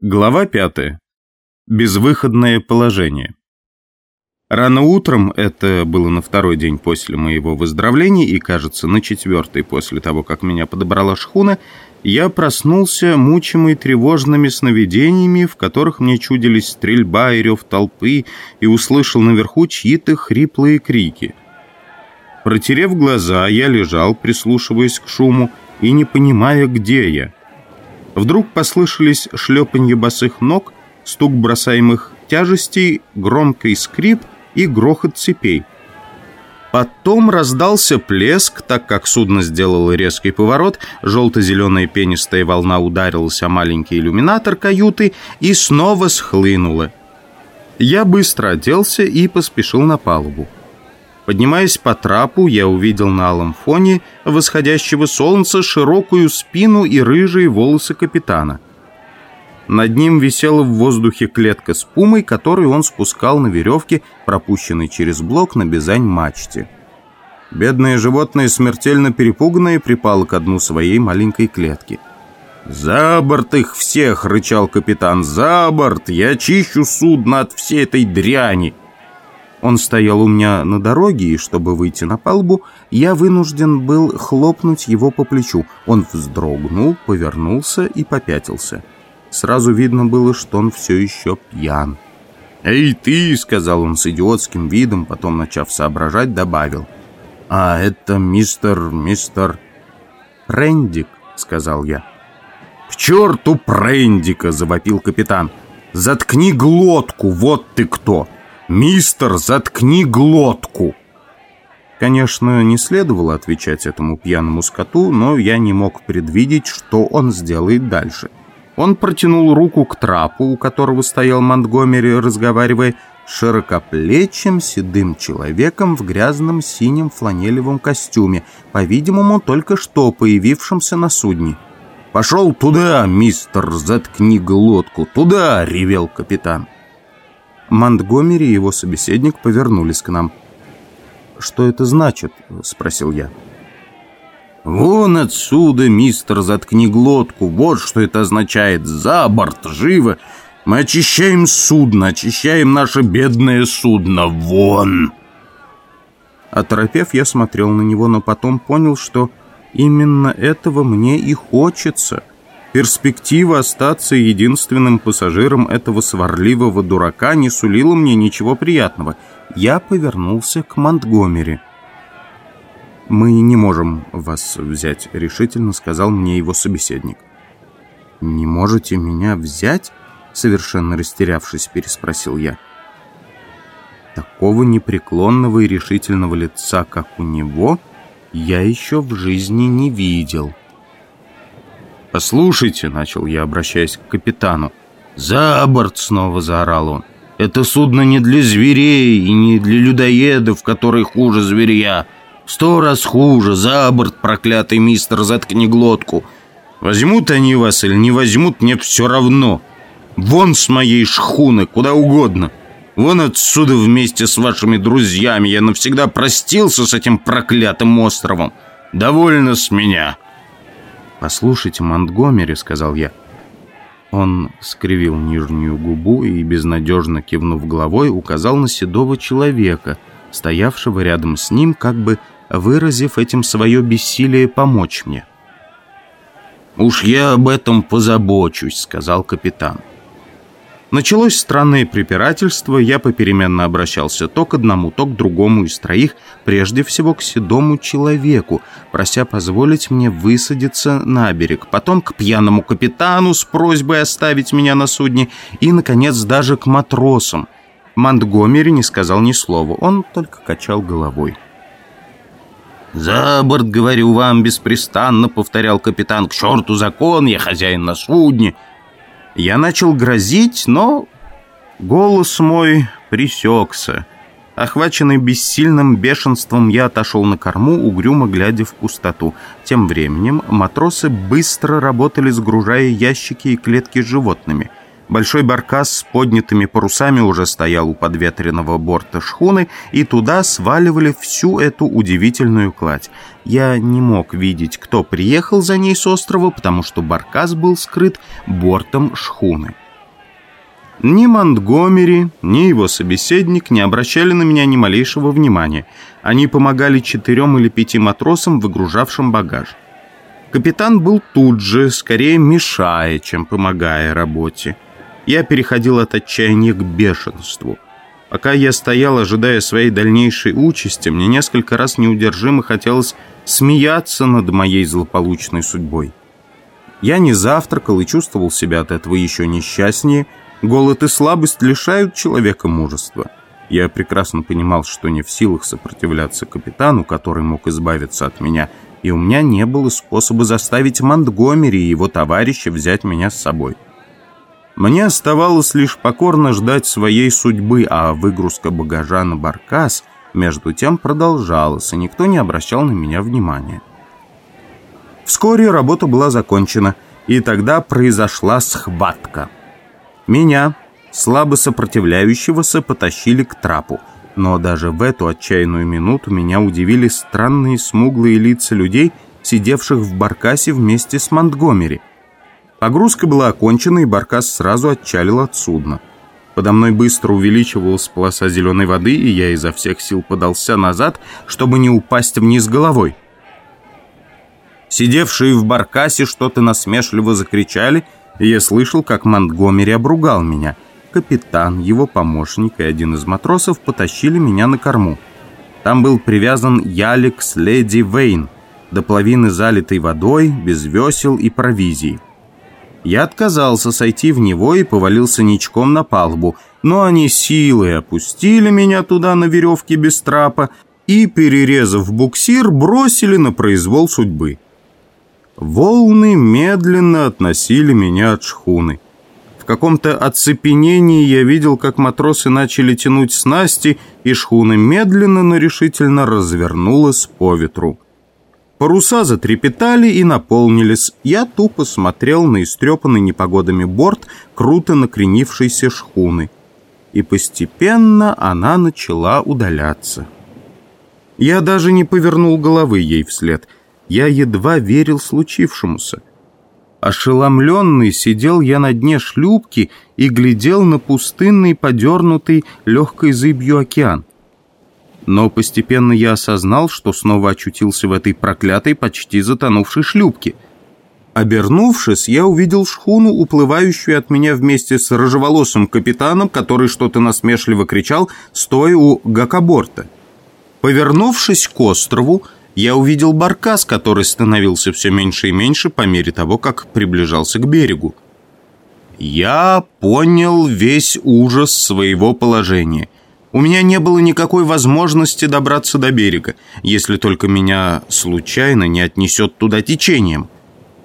Глава пятая. Безвыходное положение. Рано утром, это было на второй день после моего выздоровления и, кажется, на четвертый после того, как меня подобрала шхуна, я проснулся, мучимый тревожными сновидениями, в которых мне чудились стрельба и рев толпы, и услышал наверху чьи-то хриплые крики. Протерев глаза, я лежал, прислушиваясь к шуму, и не понимая, где я — Вдруг послышались шлепанье босых ног, стук бросаемых тяжестей, громкий скрип и грохот цепей. Потом раздался плеск, так как судно сделало резкий поворот, желто-зеленая пенистая волна ударилась о маленький иллюминатор каюты и снова схлынула. Я быстро оделся и поспешил на палубу. Поднимаясь по трапу, я увидел на алом фоне восходящего солнца широкую спину и рыжие волосы капитана. Над ним висела в воздухе клетка с пумой, которую он спускал на веревке, пропущенной через блок на бизань-мачте. Бедное животное, смертельно перепуганное, припало к дну своей маленькой клетки. «За борт их всех!» — рычал капитан. «За борт! Я чищу судно от всей этой дряни!» Он стоял у меня на дороге, и чтобы выйти на палубу, я вынужден был хлопнуть его по плечу. Он вздрогнул, повернулся и попятился. Сразу видно было, что он все еще пьян. «Эй, ты!» — сказал он с идиотским видом, потом, начав соображать, добавил. «А, это мистер... мистер...» «Прендик», — сказал я. «К черту Прендика!» — завопил капитан. «Заткни глотку, вот ты кто!» «Мистер, заткни глотку!» Конечно, не следовало отвечать этому пьяному скоту, но я не мог предвидеть, что он сделает дальше. Он протянул руку к трапу, у которого стоял Монтгомери, разговаривая широкоплечим седым человеком в грязном синем фланелевом костюме, по-видимому, только что появившемся на судне. «Пошел туда, мистер, заткни глотку, туда!» — ревел капитан. Монтгомери и его собеседник повернулись к нам. «Что это значит?» — спросил я. «Вон отсюда, мистер, заткни глотку. Вот что это означает. За борт, живо! Мы очищаем судно, очищаем наше бедное судно. Вон!» Оторопев, я смотрел на него, но потом понял, что именно этого мне и хочется — Перспектива остаться единственным пассажиром этого сварливого дурака не сулила мне ничего приятного. Я повернулся к Монтгомери. «Мы не можем вас взять», — решительно сказал мне его собеседник. «Не можете меня взять?» — совершенно растерявшись, переспросил я. Такого непреклонного и решительного лица, как у него, я еще в жизни не видел. «Послушайте», — начал я, обращаясь к капитану. «За борт!» — снова заорал он. «Это судно не для зверей и не для людоедов, которые хуже зверя. Сто раз хуже. За борт, проклятый мистер, заткни глотку. Возьмут они вас или не возьмут, мне все равно. Вон с моей шхуны, куда угодно. Вон отсюда вместе с вашими друзьями. Я навсегда простился с этим проклятым островом. Довольно с меня». «Послушайте, Монтгомери», — сказал я. Он скривил нижнюю губу и, безнадежно кивнув головой, указал на седого человека, стоявшего рядом с ним, как бы выразив этим свое бессилие помочь мне. «Уж я об этом позабочусь», — сказал капитан. Началось странное препирательство, я попеременно обращался то к одному, то к другому из троих, прежде всего к седому человеку, прося позволить мне высадиться на берег, потом к пьяному капитану с просьбой оставить меня на судне и, наконец, даже к матросам. Монтгомери не сказал ни слова, он только качал головой. «За борт, говорю вам, беспрестанно», — повторял капитан, — «к черту закон, я хозяин на судне». Я начал грозить, но голос мой присекся. Охваченный бессильным бешенством, я отошел на корму, угрюмо глядя в пустоту. Тем временем матросы быстро работали, сгружая ящики и клетки с животными. Большой баркас с поднятыми парусами уже стоял у подветренного борта шхуны, и туда сваливали всю эту удивительную кладь. Я не мог видеть, кто приехал за ней с острова, потому что баркас был скрыт бортом шхуны. Ни Монтгомери, ни его собеседник не обращали на меня ни малейшего внимания. Они помогали четырем или пяти матросам, выгружавшим багаж. Капитан был тут же, скорее мешая, чем помогая работе. Я переходил от отчаяния к бешенству. Пока я стоял, ожидая своей дальнейшей участи, мне несколько раз неудержимо хотелось смеяться над моей злополучной судьбой. Я не завтракал и чувствовал себя от этого еще несчастнее. Голод и слабость лишают человека мужества. Я прекрасно понимал, что не в силах сопротивляться капитану, который мог избавиться от меня, и у меня не было способа заставить Монтгомери и его товарища взять меня с собой. Мне оставалось лишь покорно ждать своей судьбы, а выгрузка багажа на баркас между тем продолжалась, и никто не обращал на меня внимания. Вскоре работа была закончена, и тогда произошла схватка. Меня, слабо сопротивляющегося, потащили к трапу. Но даже в эту отчаянную минуту меня удивили странные смуглые лица людей, сидевших в баркасе вместе с Монтгомери. Погрузка была окончена, и баркас сразу отчалил от судна. Подо мной быстро увеличивалась полоса зеленой воды, и я изо всех сил подался назад, чтобы не упасть вниз головой. Сидевшие в баркасе что-то насмешливо закричали, и я слышал, как Монтгомери обругал меня. Капитан, его помощник и один из матросов потащили меня на корму. Там был привязан ялик с леди Вейн, до половины залитой водой, без весел и провизии. Я отказался сойти в него и повалился ничком на палубу, но они силой опустили меня туда на веревке без трапа и, перерезав буксир, бросили на произвол судьбы. Волны медленно относили меня от шхуны. В каком-то оцепенении я видел, как матросы начали тянуть снасти, и шхуна медленно, но решительно развернулась по ветру. Паруса затрепетали и наполнились. Я тупо смотрел на истрепанный непогодами борт круто накренившейся шхуны. И постепенно она начала удаляться. Я даже не повернул головы ей вслед. Я едва верил случившемуся. Ошеломленный сидел я на дне шлюпки и глядел на пустынный, подернутый легкой зыбью океан но постепенно я осознал, что снова очутился в этой проклятой, почти затонувшей шлюпке. Обернувшись, я увидел шхуну, уплывающую от меня вместе с рыжеволосым капитаном, который что-то насмешливо кричал, стоя у гакоборта. Повернувшись к острову, я увидел баркас, который становился все меньше и меньше по мере того, как приближался к берегу. Я понял весь ужас своего положения – у меня не было никакой возможности добраться до берега, если только меня случайно не отнесет туда течением.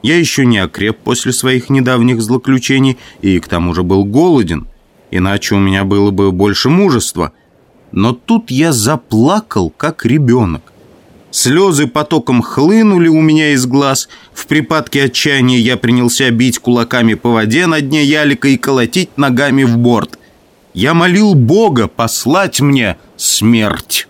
Я еще не окреп после своих недавних злоключений и к тому же был голоден, иначе у меня было бы больше мужества. Но тут я заплакал, как ребенок. Слезы потоком хлынули у меня из глаз. В припадке отчаяния я принялся бить кулаками по воде на дне ялика и колотить ногами в борт. Я молил Бога послать мне смерть.